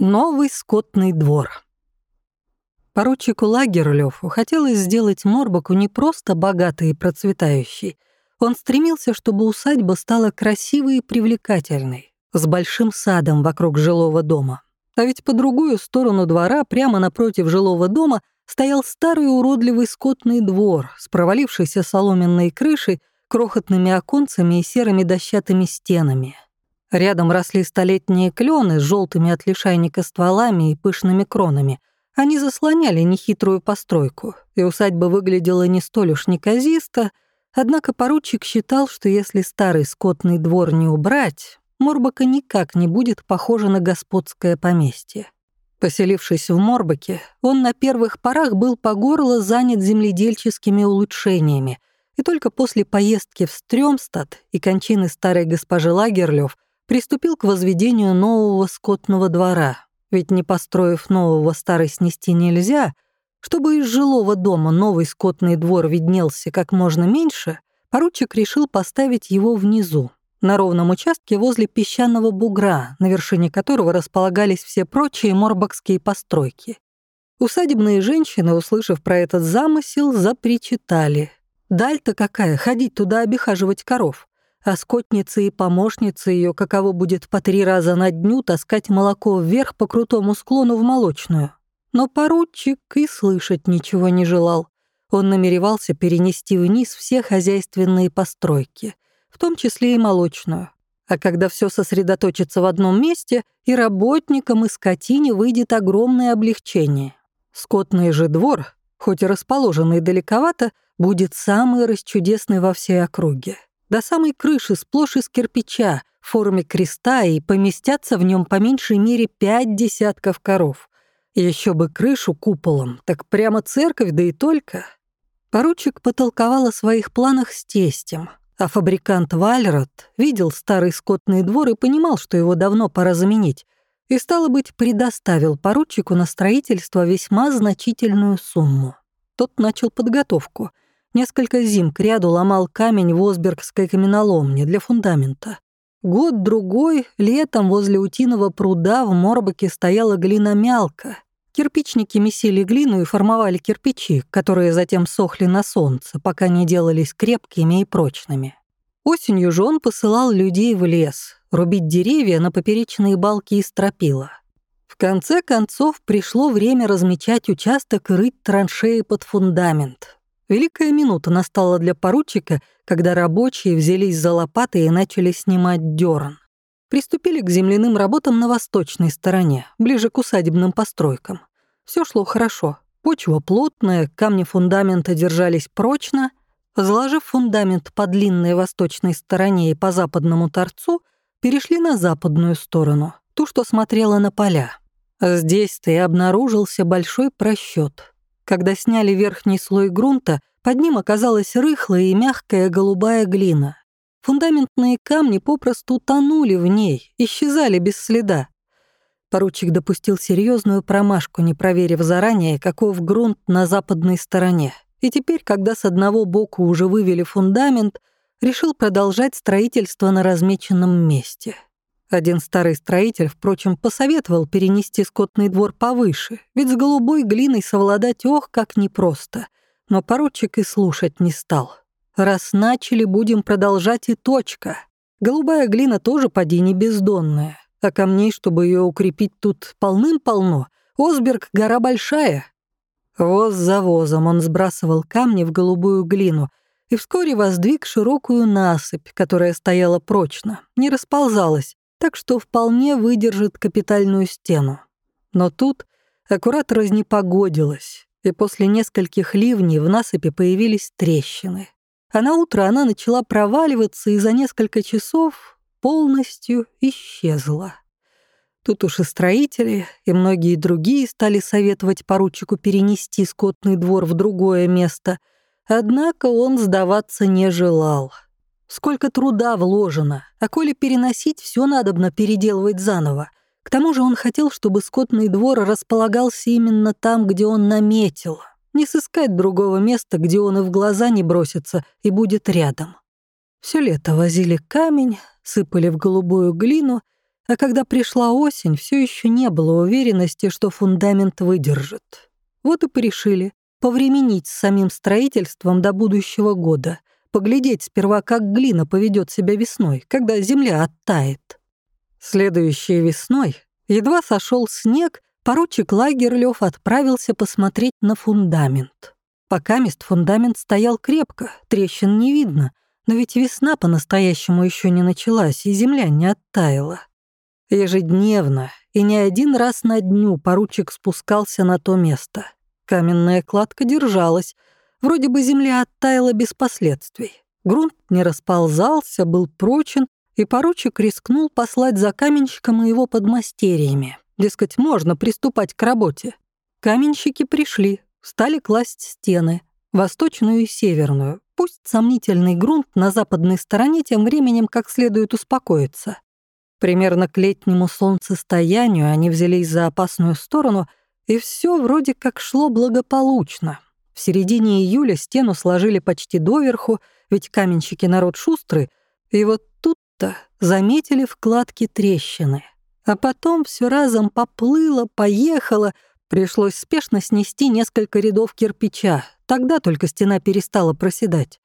Новый скотный двор. Поручику Лагерлёву хотелось сделать Морбаку не просто богатой и процветающей. Он стремился, чтобы усадьба стала красивой и привлекательной, с большим садом вокруг жилого дома. А ведь по другую сторону двора, прямо напротив жилого дома, стоял старый уродливый скотный двор с провалившейся соломенной крышей, крохотными оконцами и серыми дощатыми стенами. Рядом росли столетние клены с желтыми от лишайника стволами и пышными кронами. Они заслоняли нехитрую постройку, и усадьба выглядела не столь уж неказисто, однако поручик считал, что если старый скотный двор не убрать, Морбака никак не будет похожа на господское поместье. Поселившись в Морбаке, он на первых порах был по горло занят земледельческими улучшениями, и только после поездки в Стрёмстад и кончины старой госпожи Лагерлёв приступил к возведению нового скотного двора, ведь не построив нового старый снести нельзя, чтобы из жилого дома новый скотный двор виднелся как можно меньше, поручик решил поставить его внизу, на ровном участке возле песчаного бугра, на вершине которого располагались все прочие морбокские постройки. Усадебные женщины, услышав про этот замысел, запричитали. «Даль-то какая, ходить туда обихаживать коров а скотница и помощница ее каково будет по три раза на дню таскать молоко вверх по крутому склону в молочную. Но поручик и слышать ничего не желал. Он намеревался перенести вниз все хозяйственные постройки, в том числе и молочную. А когда все сосредоточится в одном месте, и работникам, и скотине выйдет огромное облегчение. Скотный же двор, хоть и расположенный далековато, будет самый расчудесный во всей округе до самой крыши сплошь из кирпича в форме креста и поместятся в нем по меньшей мере пять десятков коров. Еще бы крышу куполом, так прямо церковь, да и только. Поручик потолковал о своих планах с тестем, а фабрикант Вальрот видел старый скотный двор и понимал, что его давно пора заменить, и, стало быть, предоставил поручику на строительство весьма значительную сумму. Тот начал подготовку — Несколько зим кряду ломал камень в Осбергской каменоломне для фундамента. Год-другой летом возле утиного пруда в Морбаке стояла глина-мялка. Кирпичники месили глину и формовали кирпичи, которые затем сохли на солнце, пока не делались крепкими и прочными. Осенью же он посылал людей в лес, рубить деревья на поперечные балки и стропила. В конце концов пришло время размечать участок и рыть траншеи под фундамент. Великая минута настала для поручика, когда рабочие взялись за лопаты и начали снимать дёрн. Приступили к земляным работам на восточной стороне, ближе к усадебным постройкам. Все шло хорошо. Почва плотная, камни фундамента держались прочно. Заложив фундамент по длинной восточной стороне и по западному торцу, перешли на западную сторону, ту, что смотрела на поля. Здесь-то и обнаружился большой просчет. Когда сняли верхний слой грунта, под ним оказалась рыхлая и мягкая голубая глина. Фундаментные камни попросту тонули в ней, исчезали без следа. Поручик допустил серьезную промашку, не проверив заранее, каков грунт на западной стороне. И теперь, когда с одного боку уже вывели фундамент, решил продолжать строительство на размеченном месте. Один старый строитель, впрочем, посоветовал перенести скотный двор повыше, ведь с голубой глиной совладать ох, как непросто. Но поручик и слушать не стал. Раз начали, будем продолжать и точка. Голубая глина тоже поди не бездонная, а камней, чтобы ее укрепить, тут полным-полно. Осберг — гора большая. Воз за возом он сбрасывал камни в голубую глину и вскоре воздвиг широкую насыпь, которая стояла прочно, не расползалась, так что вполне выдержит капитальную стену. Но тут аккурат разнепогодилось, и после нескольких ливней в насыпи появились трещины. А на утро она начала проваливаться и за несколько часов полностью исчезла. Тут уж и строители, и многие другие стали советовать поручику перенести скотный двор в другое место, однако он сдаваться не желал — Сколько труда вложено, а коли переносить, все надобно переделывать заново. К тому же он хотел, чтобы скотный двор располагался именно там, где он наметил. Не сыскать другого места, где он и в глаза не бросится, и будет рядом. Все лето возили камень, сыпали в голубую глину, а когда пришла осень, все еще не было уверенности, что фундамент выдержит. Вот и порешили повременить с самим строительством до будущего года, поглядеть сперва, как глина поведет себя весной, когда земля оттает. Следующей весной, едва сошел снег, поручик Лагерлёв отправился посмотреть на фундамент. Пока мест фундамент стоял крепко, трещин не видно, но ведь весна по-настоящему еще не началась, и земля не оттаяла. Ежедневно и не один раз на дню поручик спускался на то место. Каменная кладка держалась. Вроде бы земля оттаяла без последствий. Грунт не расползался, был прочен, и поручик рискнул послать за каменщиком и его подмастерьями. Дескать, можно приступать к работе. Каменщики пришли, стали класть стены, восточную и северную. Пусть сомнительный грунт на западной стороне тем временем как следует успокоится. Примерно к летнему солнцестоянию они взялись за опасную сторону — и все вроде как шло благополучно. В середине июля стену сложили почти доверху, ведь каменщики народ шустрый, и вот тут-то заметили вкладки трещины. А потом все разом поплыло, поехало, пришлось спешно снести несколько рядов кирпича, тогда только стена перестала проседать.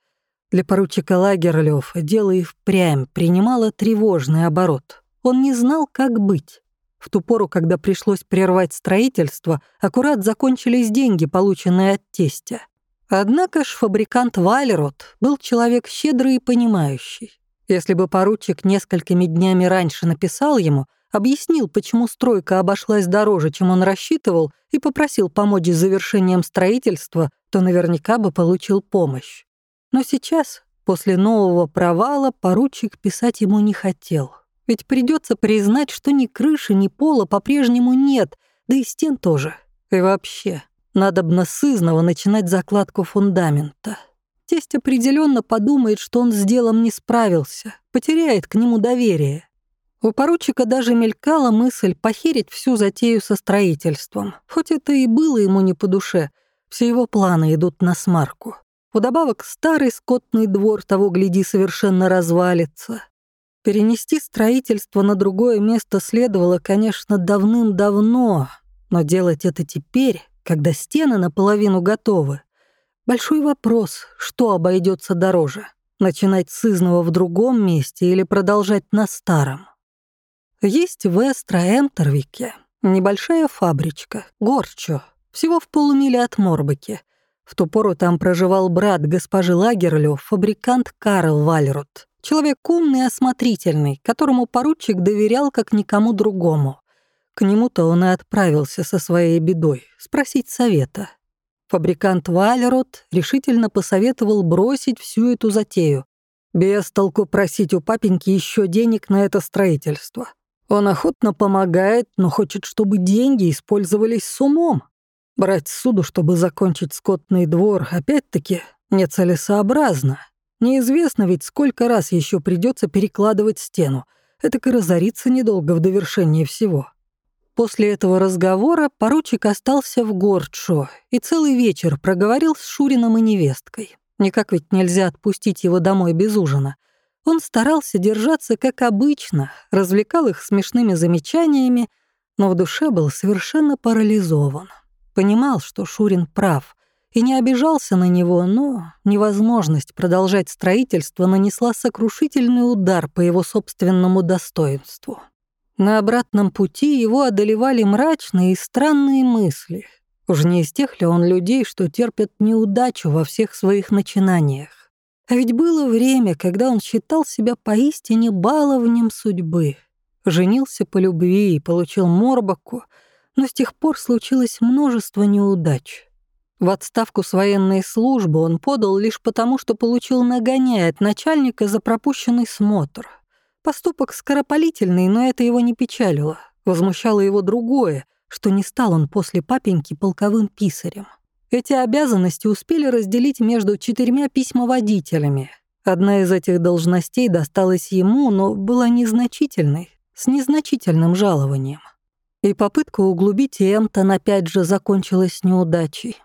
Для поручика Лагерлёва дело и впрямь принимало тревожный оборот. Он не знал, как быть. В ту пору, когда пришлось прервать строительство, аккурат закончились деньги, полученные от тестя. Однако ж фабрикант Валерот был человек щедрый и понимающий. Если бы поручик несколькими днями раньше написал ему, объяснил, почему стройка обошлась дороже, чем он рассчитывал, и попросил помочь с завершением строительства, то наверняка бы получил помощь. Но сейчас, после нового провала, поручик писать ему не хотел. Ведь придется признать, что ни крыши, ни пола по-прежнему нет, да и стен тоже. И вообще, надо бы сызново начинать закладку фундамента. Тесть определенно подумает, что он с делом не справился, потеряет к нему доверие. У поручика даже мелькала мысль похерить всю затею со строительством. Хоть это и было ему не по душе, все его планы идут на смарку. Вдобавок старый скотный двор того, гляди, совершенно развалится. Перенести строительство на другое место следовало, конечно, давным-давно, но делать это теперь, когда стены наполовину готовы. Большой вопрос, что обойдется дороже — начинать с изного в другом месте или продолжать на старом. Есть в Эстро-Эмтервике небольшая фабричка, Горчо, всего в полумиле от Морбаки. В ту пору там проживал брат госпожи Лагерлёв, фабрикант Карл Вальрот. Человек умный и осмотрительный, которому поручик доверял как никому другому. К нему-то он и отправился со своей бедой, спросить совета. Фабрикант Валерот решительно посоветовал бросить всю эту затею. Без толку просить у папеньки еще денег на это строительство. Он охотно помогает, но хочет, чтобы деньги использовались с умом. Брать суду, чтобы закончить скотный двор, опять-таки, нецелесообразно. Неизвестно ведь, сколько раз еще придется перекладывать стену. Это и разориться недолго в довершении всего. После этого разговора поручик остался в Гордшо и целый вечер проговорил с Шурином и невесткой. Никак ведь нельзя отпустить его домой без ужина. Он старался держаться как обычно, развлекал их смешными замечаниями, но в душе был совершенно парализован. Понимал, что Шурин прав и не обижался на него, но невозможность продолжать строительство нанесла сокрушительный удар по его собственному достоинству. На обратном пути его одолевали мрачные и странные мысли. Уж не из тех ли он людей, что терпят неудачу во всех своих начинаниях. А ведь было время, когда он считал себя поистине баловнем судьбы. Женился по любви и получил морбаку, но с тех пор случилось множество неудач. В отставку с военной службы он подал лишь потому, что получил нагоняя от начальника за пропущенный смотр. Поступок скоропалительный, но это его не печалило. Возмущало его другое, что не стал он после папеньки полковым писарем. Эти обязанности успели разделить между четырьмя письмоводителями. Одна из этих должностей досталась ему, но была незначительной, с незначительным жалованием. И попытка углубить Эмтон опять же закончилась неудачей.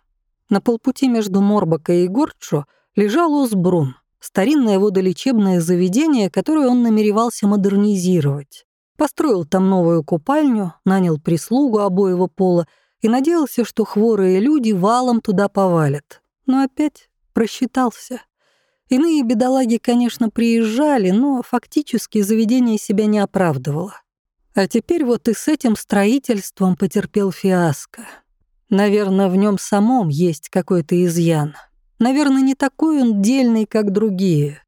На полпути между Морбакой и Горчо лежал Осбрун, старинное водолечебное заведение, которое он намеревался модернизировать. Построил там новую купальню, нанял прислугу обоего пола и надеялся, что хворые люди валом туда повалят. Но опять просчитался. Иные бедолаги, конечно, приезжали, но фактически заведение себя не оправдывало. А теперь вот и с этим строительством потерпел фиаско. Наверное, в нем самом есть какой-то изъян. Наверное, не такой он дельный, как другие.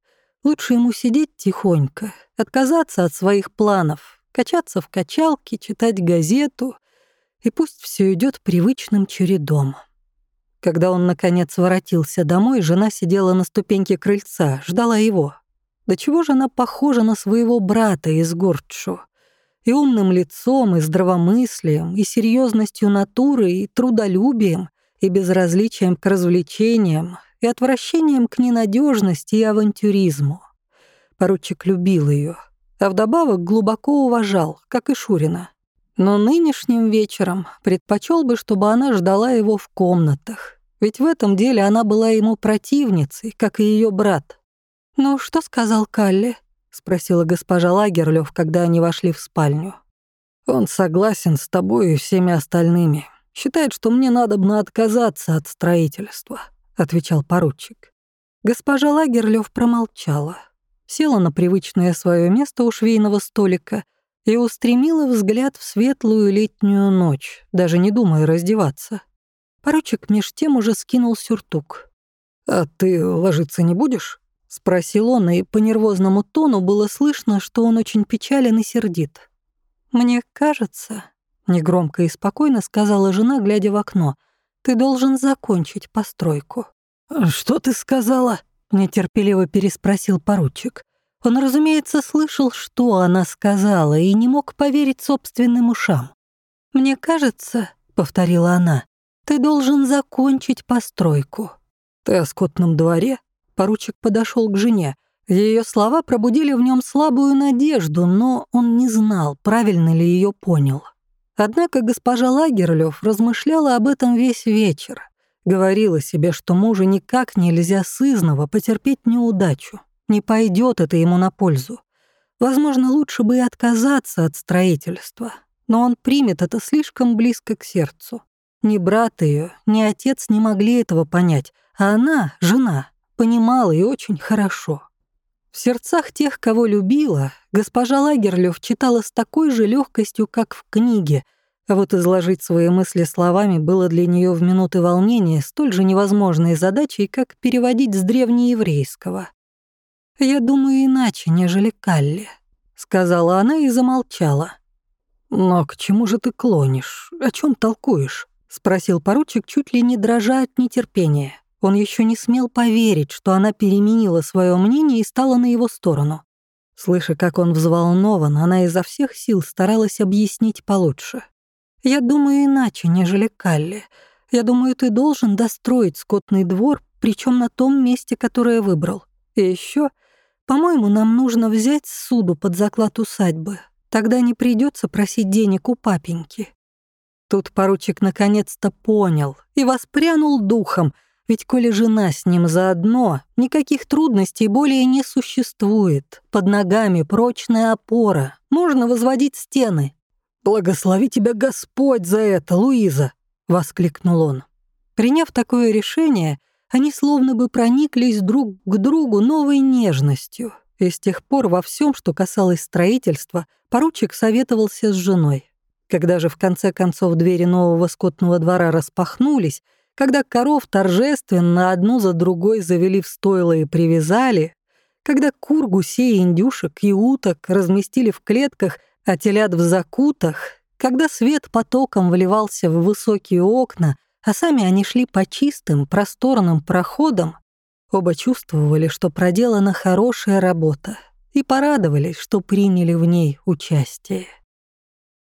Лучше ему сидеть тихонько, отказаться от своих планов, качаться в качалке, читать газету, и пусть все идет привычным чередом. Когда он, наконец, воротился домой, жена сидела на ступеньке крыльца, ждала его. Да чего же она похожа на своего брата из Гордшу? И умным лицом, и здравомыслием, и серьезностью натуры, и трудолюбием, и безразличием к развлечениям, и отвращением к ненадежности и авантюризму. Поручик любил ее, а вдобавок глубоко уважал, как и Шурина. Но нынешним вечером предпочел бы, чтобы она ждала его в комнатах, ведь в этом деле она была ему противницей, как и ее брат. «Ну, что сказал Калли?» — спросила госпожа Лагерлёв, когда они вошли в спальню. «Он согласен с тобой и всеми остальными. Считает, что мне надо бы отказаться от строительства», — отвечал поручик. Госпожа Лагерлёв промолчала, села на привычное свое место у швейного столика — и устремила взгляд в светлую летнюю ночь, даже не думая раздеваться. Поручик меж тем уже скинул сюртук. «А ты ложиться не будешь?» — спросил он, и по нервозному тону было слышно, что он очень печален и сердит. «Мне кажется», — негромко и спокойно сказала жена, глядя в окно, «ты должен закончить постройку». «Что ты сказала?» — нетерпеливо переспросил поручик. Он, разумеется, слышал, что она сказала, и не мог поверить собственным ушам. «Мне кажется», — повторила она, — «ты должен закончить постройку». «Ты о скотном дворе?» Поручик подошел к жене. Ее слова пробудили в нем слабую надежду, но он не знал, правильно ли ее понял. Однако госпожа Лагерлёв размышляла об этом весь вечер. Говорила себе, что мужу никак нельзя сызново потерпеть неудачу. Не пойдет это ему на пользу. Возможно, лучше бы и отказаться от строительства, но он примет это слишком близко к сердцу. Ни брат ее, ни отец не могли этого понять, а она, жена, понимала и очень хорошо. В сердцах тех, кого любила, госпожа Лагерлёв читала с такой же легкостью, как в книге, а вот изложить свои мысли словами было для нее в минуты волнения столь же невозможной задачей, как переводить с древнееврейского. «Я думаю иначе, нежели Калли», — сказала она и замолчала. «Но к чему же ты клонишь? О чем толкуешь?» — спросил поручик, чуть ли не дрожа от нетерпения. Он еще не смел поверить, что она переменила свое мнение и стала на его сторону. Слыша, как он взволнован, она изо всех сил старалась объяснить получше. «Я думаю иначе, нежели Калли. Я думаю, ты должен достроить скотный двор, причем на том месте, которое выбрал. И еще по-моему, нам нужно взять суду под заклад усадьбы. Тогда не придется просить денег у папеньки». Тут поручик наконец-то понял и воспрянул духом, ведь коли жена с ним заодно, никаких трудностей более не существует. Под ногами прочная опора, можно возводить стены. «Благослови тебя Господь за это, Луиза!» — воскликнул он. Приняв такое решение, они словно бы прониклись друг к другу новой нежностью. И с тех пор во всем, что касалось строительства, поручик советовался с женой. Когда же в конце концов двери нового скотного двора распахнулись, когда коров торжественно одну за другой завели в стойло и привязали, когда кур, гусей, индюшек и уток разместили в клетках, а телят в закутах, когда свет потоком вливался в высокие окна, а сами они шли по чистым, просторным проходам. Оба чувствовали, что проделана хорошая работа, и порадовались, что приняли в ней участие.